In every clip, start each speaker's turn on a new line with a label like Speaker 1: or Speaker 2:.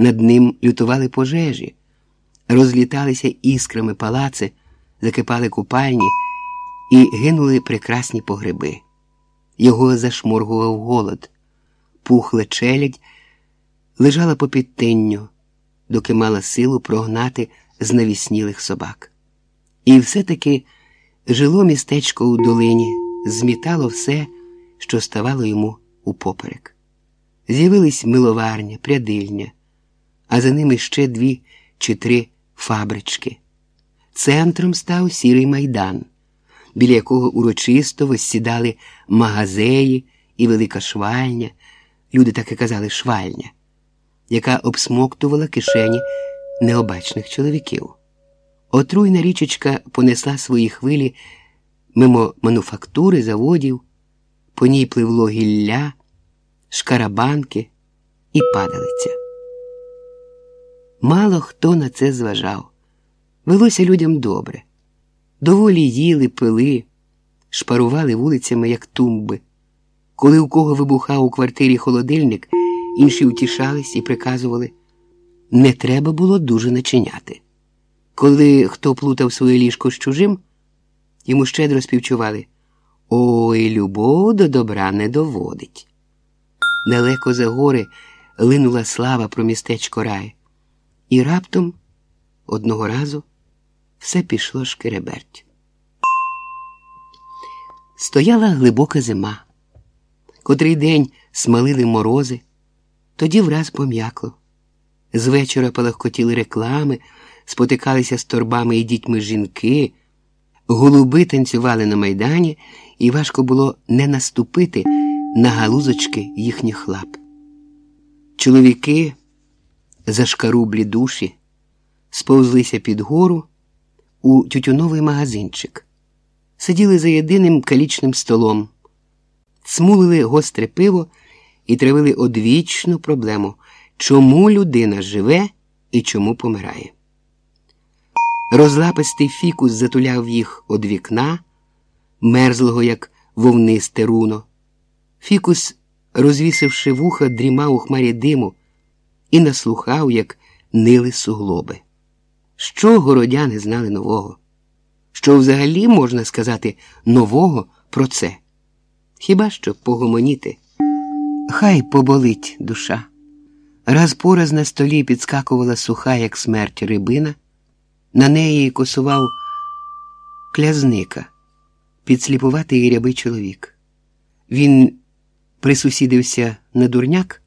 Speaker 1: Над ним лютували пожежі, розліталися іскрами палаци, закипали купальні і гинули прекрасні погреби. Його зашморгував голод, пухла челядь, лежала по підтинню, доки мала силу прогнати знавіснілих собак. І все-таки жило містечко у долині, змітало все, що ставало йому упоперек. З'явились миловарня, прядильня, а за ними ще дві чи три фабрички. Центром став сірий майдан, біля якого урочисто воссідали магазеї і велика швальня, люди так і казали швальня, яка обсмоктувала кишені необачних чоловіків. Отруйна річечка понесла свої хвилі мимо мануфактури, заводів, по ній пливло гілля, шкарабанки і падалиця. Мало хто на це зважав. Велося людям добре. Доволі їли, пили, шпарували вулицями, як тумби. Коли у кого вибухав у квартирі холодильник, інші утішались і приказували не треба було дуже начиняти. Коли хто плутав своє ліжко з чужим, йому щедро співчували Ой, любов до добра не доводить. Далеко за гори линула слава про містечко рай, і раптом одного разу все пішло шкереберть. Стояла глибока зима, котрий день смалили морози, тоді враз пом'якло. З вечора палахкотіли реклами, спотикалися з торбами і дітьми жінки, голуби танцювали на майдані, і важко було не наступити на галузочки їхніх лап. Чоловіки, зашкарублі душі, сповзлися під гору у тютюновий магазинчик, сиділи за єдиним калічним столом, смулили гостре пиво і травили одвічну проблему, чому людина живе і чому помирає. Розлапистий фікус затуляв їх од вікна, мерзлого, як вовнисте руно. Фікус, розвісивши вуха, дрімав у хмарі диму і наслухав, як нили суглоби. Що городяни знали нового? Що взагалі можна сказати нового про це? Хіба що погомоніти? Хай поболить душа. Раз по раз на столі підскакувала суха, як смерть рибина, на неї косував клязника, підсліпуватий рябий чоловік. Він присусідився на дурняк,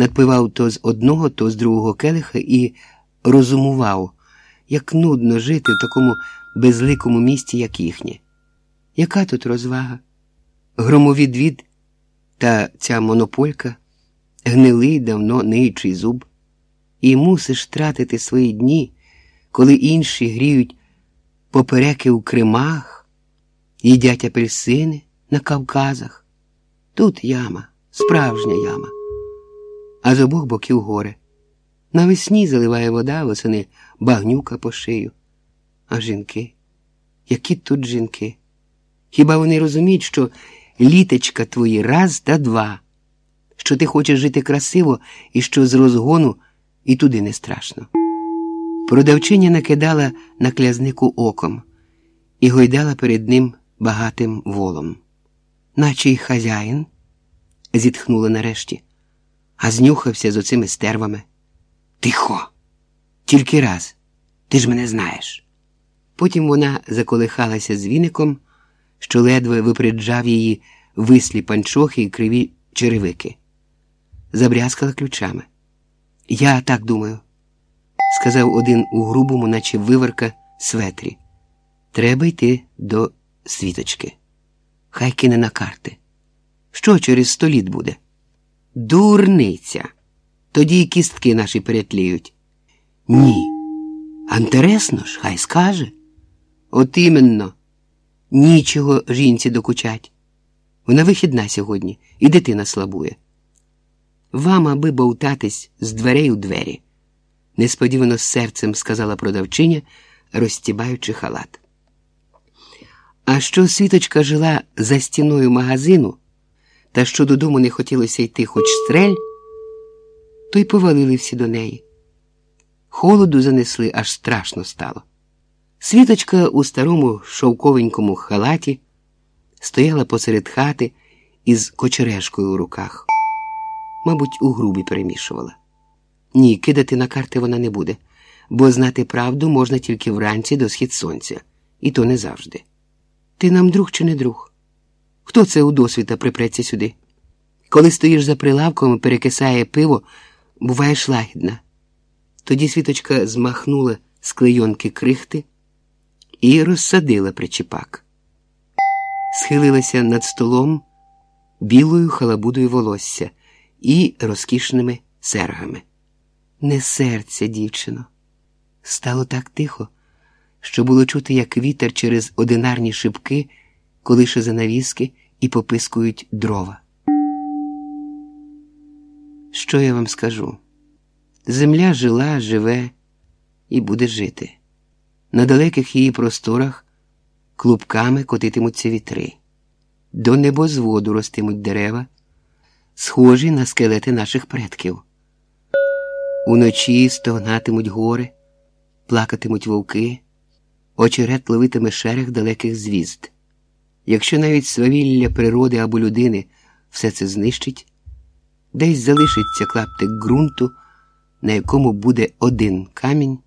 Speaker 1: надпивав то з одного, то з другого келиха і розумував, як нудно жити в такому безликому місті, як їхнє. Яка тут розвага? Громовідвід та ця монополька, гнилий давно ниючий зуб, і мусиш тратити свої дні, коли інші гріють попереки у Кримах, їдять апельсини на Кавказах. Тут яма, справжня яма, а з обох боків горе. Навесні заливає вода, восени багнюка по шию. А жінки? Які тут жінки? Хіба вони розуміють, що літечка твої раз та два, що ти хочеш жити красиво і що з розгону і туди не страшно? Продавчиня накидала на клязнику оком і гойдала перед ним багатим волом. Наче й хазяїн, зітхнула нарешті, а знюхався з оцими стервами. Тихо, тільки раз, ти ж мене знаєш. Потім вона заколихалася з віником, що ледве випреджав її вислі панчохи і криві черевики. Забрязкала ключами. Я так думаю, сказав один у грубому, наче виварка, светрі. Треба йти до світочки. Хай кине на карти. Що через сто літ буде? Дурниця. Тоді і кістки наші перетліють. Ні. А інтересно ж, хай скаже. От іменно, нічого жінці докучать. Вона вихідна сьогодні, і дитина слабує. Вам, аби бовтатись з дверей у двері, несподівано з серцем сказала продавчиня, розтібаючи халат. А що світочка жила за стіною магазину, та що додому не хотілося йти хоч стрель, то й повалили всі до неї. Холоду занесли, аж страшно стало. Світочка у старому шовковенькому халаті стояла посеред хати із кочерешкою у руках. Мабуть, у грубі перемішувала. Ні, кидати на карти вона не буде, бо знати правду можна тільки вранці до схід сонця, і то не завжди. Ти нам друг чи не друг? Хто це у досвіта припреться сюди? Коли стоїш за прилавком і перекисає пиво, буваєш лагідна. Тоді світочка змахнула з клейонки крихти і розсадила причіпак. Схилилася над столом білою халабудою волосся і розкішними сергами. Не серця, дівчино. Стало так тихо, що було чути, як вітер через одинарні шибки колише занавіски і попискують дрова. Що я вам скажу? Земля жила, живе і буде жити. На далеких її просторах клубками котитимуться вітри, до небозводу ростимуть дерева, схожі на скелети наших предків. Уночі стогнатимуть гори, плакатимуть вовки, очерет ловитиме шерех далеких звізд. Якщо навіть свавілля природи або людини все це знищить, десь залишиться клаптик ґрунту, на якому буде один камінь.